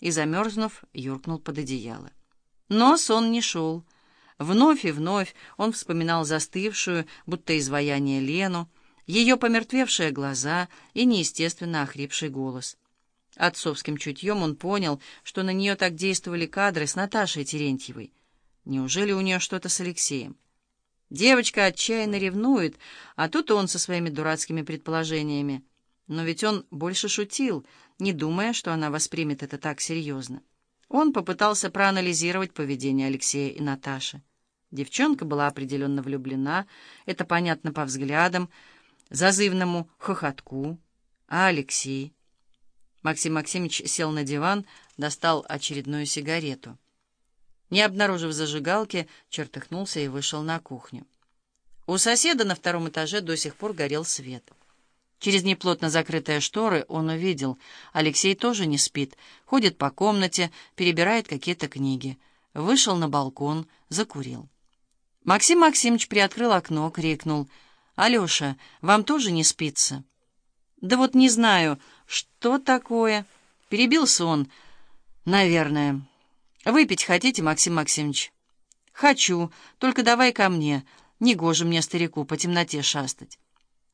и, замерзнув, юркнул под одеяло. Но сон не шел. Вновь и вновь он вспоминал застывшую, будто изваяние Лену, ее помертвевшие глаза и неестественно охрипший голос. Отцовским чутьем он понял, что на нее так действовали кадры с Наташей Терентьевой. Неужели у нее что-то с Алексеем? Девочка отчаянно ревнует, а тут он со своими дурацкими предположениями. Но ведь он больше шутил, не думая, что она воспримет это так серьезно. Он попытался проанализировать поведение Алексея и Наташи. Девчонка была определенно влюблена, это понятно по взглядам, зазывному хохотку. А Алексей? Максим Максимович сел на диван, достал очередную сигарету. Не обнаружив зажигалки, чертыхнулся и вышел на кухню. У соседа на втором этаже до сих пор горел свет. Через неплотно закрытые шторы он увидел. Алексей тоже не спит, ходит по комнате, перебирает какие-то книги. Вышел на балкон, закурил. Максим Максимович приоткрыл окно, крикнул. «Алеша, вам тоже не спится?» «Да вот не знаю, что такое?» Перебился он. «Наверное». «Выпить хотите, Максим Максимович?» «Хочу, только давай ко мне. Негоже мне, старику, по темноте шастать».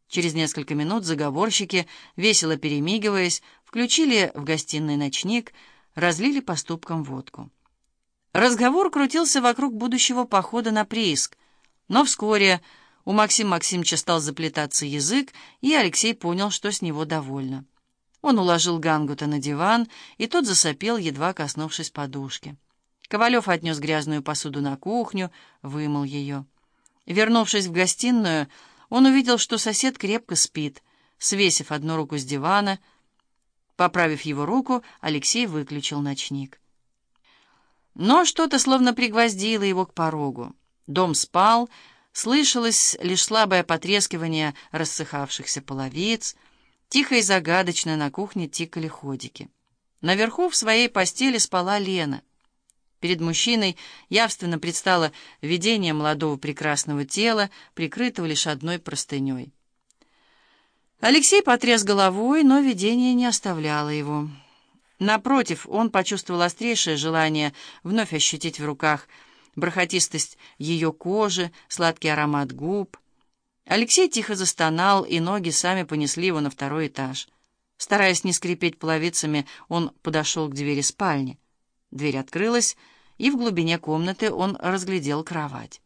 Через несколько минут заговорщики, весело перемигиваясь, включили в гостиной ночник, разлили по ступкам водку. Разговор крутился вокруг будущего похода на прииск, но вскоре у Максима Максимовича стал заплетаться язык, и Алексей понял, что с него довольно. Он уложил Гангута на диван, и тот засопел, едва коснувшись подушки. Ковалев отнес грязную посуду на кухню, вымыл ее. Вернувшись в гостиную, он увидел, что сосед крепко спит, свесив одну руку с дивана. Поправив его руку, Алексей выключил ночник. Но что-то словно пригвоздило его к порогу. Дом спал, слышалось лишь слабое потрескивание рассыхавшихся половиц, тихо и загадочно на кухне тикали ходики. Наверху в своей постели спала Лена. Перед мужчиной явственно предстало видение молодого прекрасного тела, прикрытого лишь одной простыней. Алексей потряс головой, но видение не оставляло его. Напротив, он почувствовал острейшее желание вновь ощутить в руках бархатистость ее кожи, сладкий аромат губ. Алексей тихо застонал, и ноги сами понесли его на второй этаж. Стараясь не скрипеть половицами, он подошел к двери спальни. Дверь открылась, и в глубине комнаты он разглядел кровать.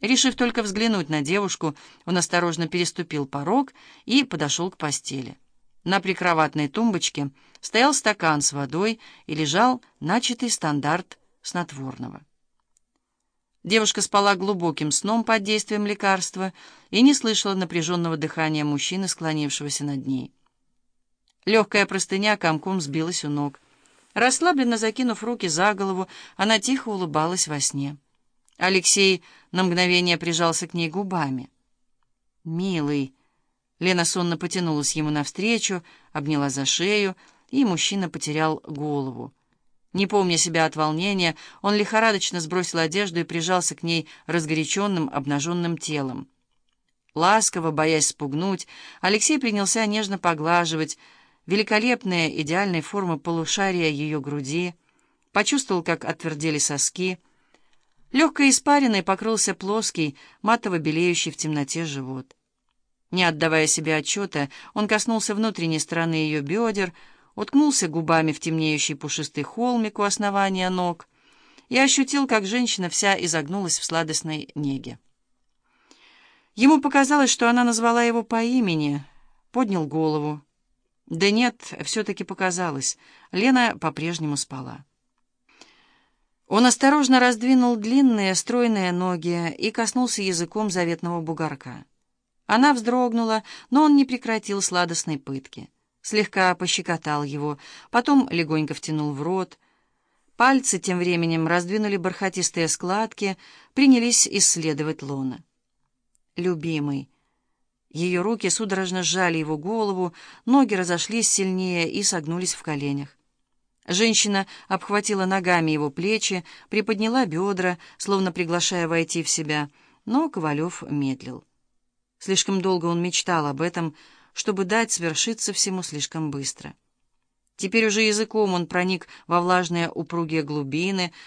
Решив только взглянуть на девушку, он осторожно переступил порог и подошел к постели. На прикроватной тумбочке стоял стакан с водой и лежал начатый стандарт снотворного. Девушка спала глубоким сном под действием лекарства и не слышала напряженного дыхания мужчины, склонившегося над ней. Легкая простыня комком сбилась у ног. Расслабленно закинув руки за голову, она тихо улыбалась во сне. Алексей на мгновение прижался к ней губами. «Милый!» Лена сонно потянулась ему навстречу, обняла за шею, и мужчина потерял голову. Не помня себя от волнения, он лихорадочно сбросил одежду и прижался к ней разгоряченным, обнаженным телом. Ласково, боясь спугнуть, Алексей принялся нежно поглаживать великолепные идеальной формы полушария ее груди, почувствовал, как отвердели соски. Легкой испариной покрылся плоский, матово-белеющий в темноте живот. Не отдавая себе отчета, он коснулся внутренней стороны ее бедер, уткнулся губами в темнеющий пушистый холмик у основания ног и ощутил, как женщина вся изогнулась в сладостной неге. Ему показалось, что она назвала его по имени, поднял голову. Да нет, все-таки показалось. Лена по-прежнему спала. Он осторожно раздвинул длинные, стройные ноги и коснулся языком заветного бугорка. Она вздрогнула, но он не прекратил сладостной пытки слегка пощекотал его, потом легонько втянул в рот. Пальцы тем временем раздвинули бархатистые складки, принялись исследовать лона. «Любимый». Ее руки судорожно сжали его голову, ноги разошлись сильнее и согнулись в коленях. Женщина обхватила ногами его плечи, приподняла бедра, словно приглашая войти в себя, но Ковалев медлил. Слишком долго он мечтал об этом, чтобы дать свершиться всему слишком быстро. Теперь уже языком он проник во влажные упругие глубины,